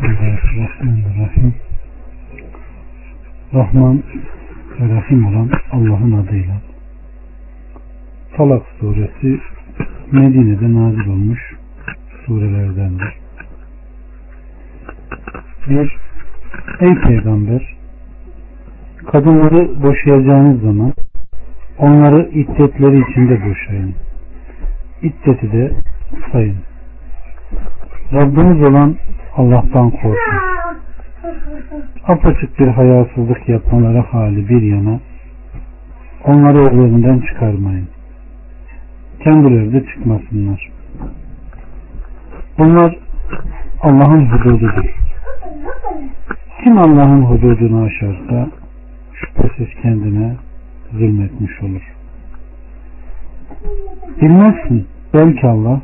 Bismillahirrahmanirrahim. Rahman ve Rahim olan Allah'ın adıyla. Talak suresi Medine'de nazil olmuş surelerdendir. Bir, ey peygamber kadınları boşayacağınız zaman onları iddetleri içinde boşayın. İddeti de sayın. Rabbiniz olan Allah'tan korkun. Apaçık bir hayasızlık yapmaları hali bir yana onları evlerinden çıkarmayın. Kendileri de çıkmasınlar. Bunlar Allah'ın hudududur. Kim Allah'ın hududunu aşarsa şüphesiz kendine zulmetmiş olur. Bilmezsin. Belki Allah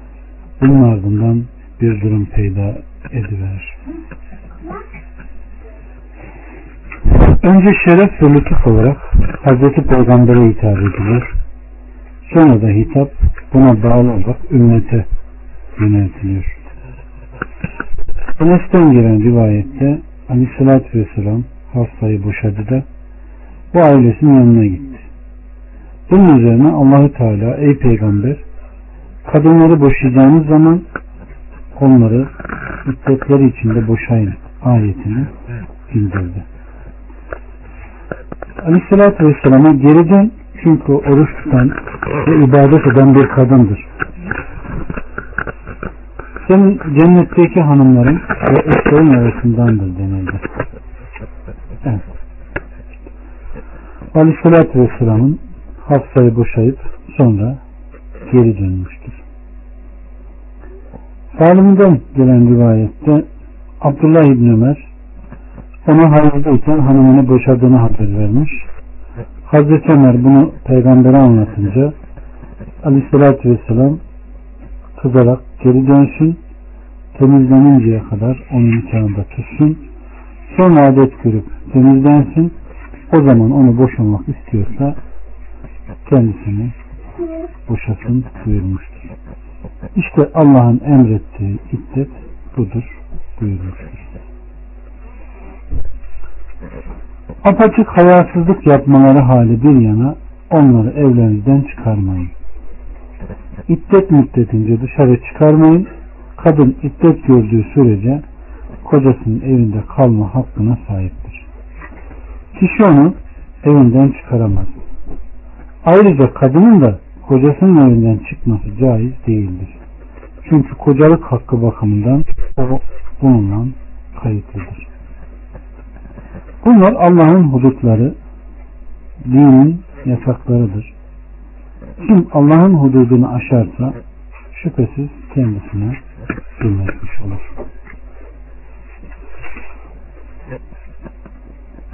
bunun ardından bir durum peyda ediverir. Önce şeref ve lütuf olarak Hazreti Peygamber'e hitap edilir. Sonra da hitap buna bağlı olarak ümmete yöneltiliyor. Enes'ten gelen rivayette Aleyhisselatü Vesselam hastayı boşadı da bu ailesinin yanına gitti. Bunun üzerine Allahü Teala ey peygamber kadınları boşayacağınız zaman onları iddetleri içinde boşayın ayetini indirdi. Aleyhissalatü Vesselam'a geri dön çünkü oruç tutan ve ibadet eden bir kadındır. Senin cennetteki hanımların ve eşlerin arasındandır denildi. Evet. Aleyhissalatü Vesselam'ın Hafsa'yı boşayıp sonra geri dönmüştür. Salim'den gelen rivayette Abdullah İbni Ömer ona hayırdayken hanımını boşadığını haber vermiş. Hazreti Ömer bunu peygambere anlatınca aleyhissalatü vesselam kızarak geri dönsün temizleninceye kadar onun nikahında tutsun sonra adet görüp temizlensin o zaman onu boşanmak istiyorsa kendisini boşasın buyurmuştur. İşte Allah'ın emrettiği iddet budur buyurmuştur. Apaçık hayasızlık yapmaları hali bir yana onları evlerinizden çıkarmayın. İddet müddetince dışarı çıkarmayın. Kadın iddet gördüğü sürece kocasının evinde kalma hakkına sahiptir. Kişi onu evinden çıkaramaz. Ayrıca kadının da kocasının evinden çıkması caiz değildir. Çünkü kocalık hakkı bakımından o bununla kayıtlıdır. Bunlar Allah'ın hudutları, dinin yasaklarıdır. Kim Allah'ın hududunu aşarsa şüphesiz kendisine zulmetmiş olur.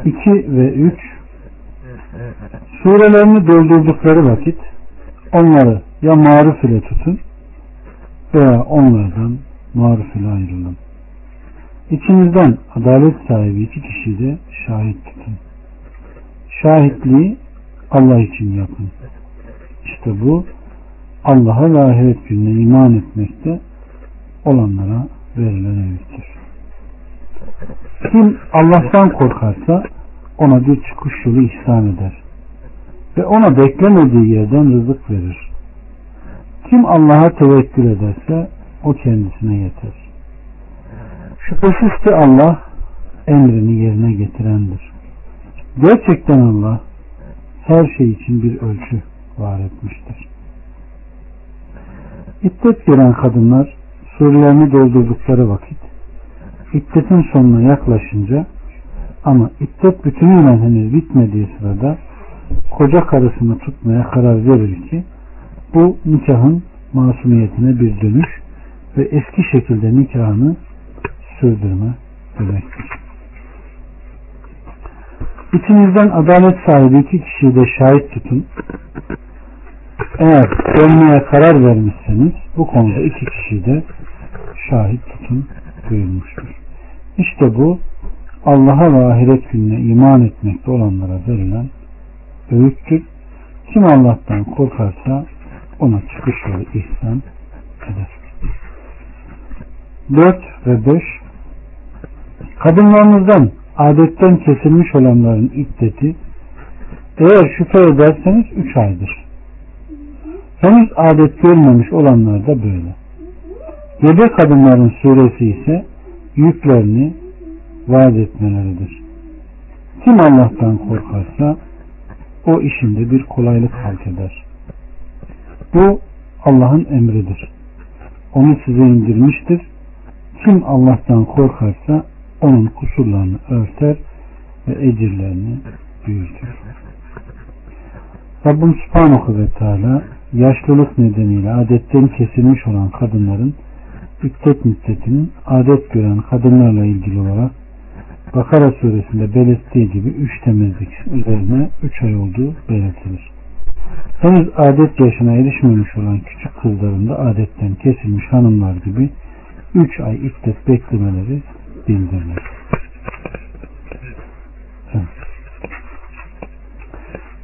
2 ve 3 Surelerini doldurdukları vakit onları ya maruf ile tutun veya onlardan maruf ile ayrılın. İçinizden adalet sahibi iki kişi de şahit tutun. Şahitliği Allah için yapın. İşte bu Allah'a ve ahiret gününe iman etmekte olanlara verilen öğüttür. Kim Allah'tan korkarsa ona bir çıkış yolu ihsan eder ve ona beklemediği yerden rızık verir. Kim Allah'a tevekkül ederse o kendisine yeter. Şüphesiz ki Allah emrini yerine getirendir. Gerçekten Allah her şey için bir ölçü var etmiştir. İddet gören kadınlar surelerini doldurdukları vakit iddetin sonuna yaklaşınca ama iddet bütünüyle henüz bitmediği sırada koca karısını tutmaya karar verir ki bu nikahın masumiyetine bir dönüş ve eski şekilde nikahını sürdürme demektir. İçinizden adalet sahibi iki kişiyi de şahit tutun. Eğer dönmeye karar vermişseniz bu konuda iki kişiyi de şahit tutun buyurmuştur. İşte bu Allah'a ve ahiret gününe iman etmekte olanlara verilen öğüttür. Kim Allah'tan korkarsa ona çıkış yolu ihsan eder. 4 ve 5 Kadınlarınızdan adetten kesilmiş olanların iddeti eğer şüphe ederseniz üç aydır. Henüz adet görmemiş olanlar da böyle. Gebe kadınların suresi ise yüklerini vaat etmeleridir. Kim Allah'tan korkarsa o işinde bir kolaylık halk eder. Bu Allah'ın emridir. Onu size indirmiştir. Kim Allah'tan korkarsa onun kusurlarını örter ve ecirlerini büyütür. Rabbim Subhanahu ve Teala yaşlılık nedeniyle adetten kesilmiş olan kadınların iddet müddetinin adet gören kadınlarla ilgili olarak Bakara suresinde belirttiği gibi üç temizlik üzerine üç ay olduğu belirtilir. Henüz adet yaşına erişmemiş olan küçük kızların da adetten kesilmiş hanımlar gibi üç ay iddet beklemeleri bildirilir.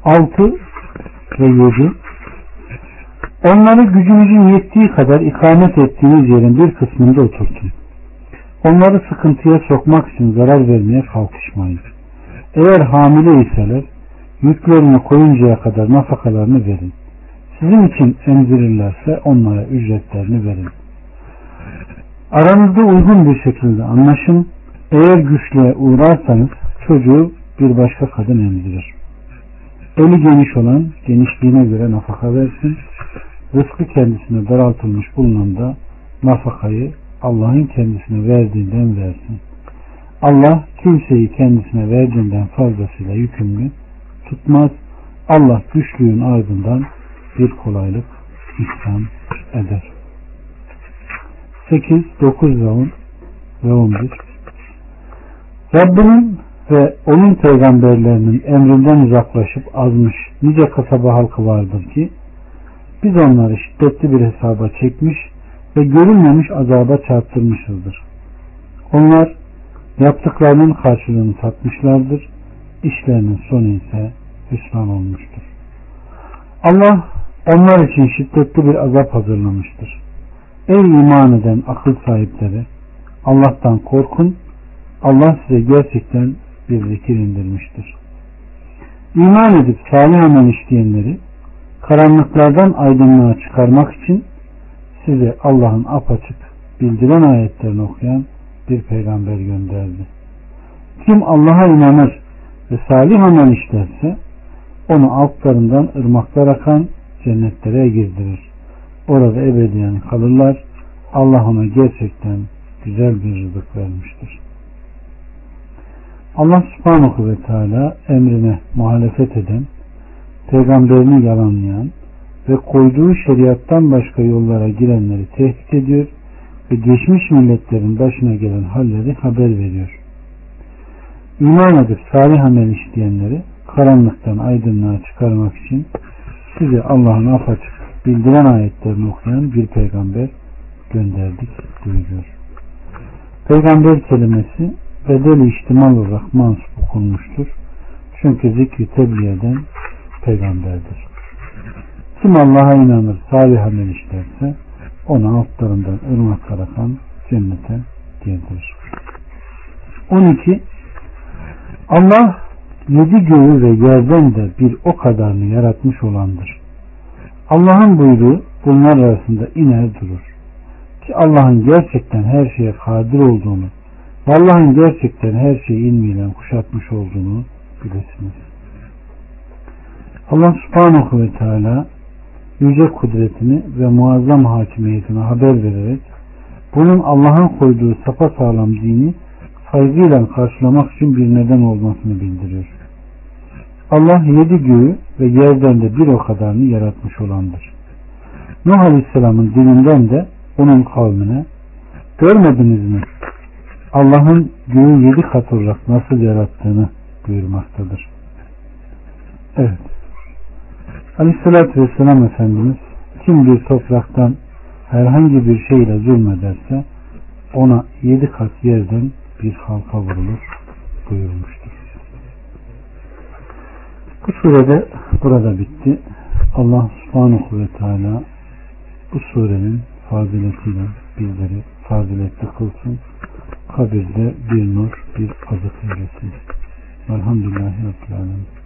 Altı ve yedi Onları gücünüzün yettiği kadar ikamet ettiğiniz yerin bir kısmında oturtun. Onları sıkıntıya sokmak için zarar vermeye kalkışmayın. Eğer hamile iseler yüklerini koyuncaya kadar nafakalarını verin. Sizin için emzirirlerse onlara ücretlerini verin. Aranızda uygun bir şekilde anlaşın. Eğer güçlüğe uğrarsanız çocuğu bir başka kadın emzirir. Eli geniş olan genişliğine göre nafaka versin. Rızkı kendisine daraltılmış bulunan da nafakayı Allah'ın kendisine verdiğinden versin. Allah kimseyi kendisine verdiğinden fazlasıyla yükümlü tutmaz. Allah güçlüğün ardından bir kolaylık ihsan eder. 8, 9 ve 10 ve 11 Rabbinin ve onun peygamberlerinin emrinden uzaklaşıp azmış nice kasaba halkı vardır ki biz onları şiddetli bir hesaba çekmiş ve görünmemiş azaba çarptırmışızdır. Onlar yaptıklarının karşılığını tatmışlardır. İşlerinin sonu ise hüsran olmuştur. Allah onlar için şiddetli bir azap hazırlamıştır. Ey iman eden akıl sahipleri Allah'tan korkun. Allah size gerçekten bir zikir indirmiştir. İman edip salih amel işleyenleri karanlıklardan aydınlığa çıkarmak için size Allah'ın apaçık bildiren ayetlerini okuyan bir peygamber gönderdi. Kim Allah'a inanır ve salih amel işlerse onu altlarından ırmaklar akan cennetlere girdirir. Orada ebediyen kalırlar. Allah ona gerçekten güzel bir rızık vermiştir. Allah subhanahu ve teala emrine muhalefet eden, peygamberini yalanlayan ve koyduğu şeriattan başka yollara girenleri tehdit ediyor ve geçmiş milletlerin başına gelen halleri haber veriyor. İman edip salih amel işleyenleri karanlıktan aydınlığa çıkarmak için size Allah'ın apaçık bildiren ayetlerini okuyan bir peygamber gönderdik buyuruyor. Peygamber kelimesi bedeli ihtimal olarak mansup okunmuştur. Çünkü zikri tebliğ eden peygamberdir. Kim Allah'a inanır, salih amel işlerse ona altlarından ırmak akan cennete girdirir. 12. Allah yedi göğü ve yerden de bir o kadarını yaratmış olandır. Allah'ın buyruğu bunlar arasında iner durur. Ki Allah'ın gerçekten her şeye kadir olduğunu Allah'ın gerçekten her şeyi ilmiyle kuşatmış olduğunu bilesiniz. Allah subhanahu ve teala yüce kudretini ve muazzam hakimiyetini haber vererek bunun Allah'ın koyduğu sapa sağlam dini saygıyla karşılamak için bir neden olmasını bildiriyor. Allah yedi göğü ve yerden de bir o kadarını yaratmış olandır. Nuh Aleyhisselam'ın dininden de onun kavmine görmediniz mi? Allah'ın göğü yedi kat olarak nasıl yarattığını buyurmaktadır. Evet. Aleyhissalatü Vesselam Efendimiz kim bir topraktan herhangi bir şeyle zulmederse ona yedi kat yerden bir halka vurulur buyurmuştur. Bu surede burada bitti. Allah subhanahu ve teala bu surenin faziletiyle bizleri faziletli kılsın. kabirde bir nur, bir azık eylesin. Velhamdülillahi Rabbil Alemin.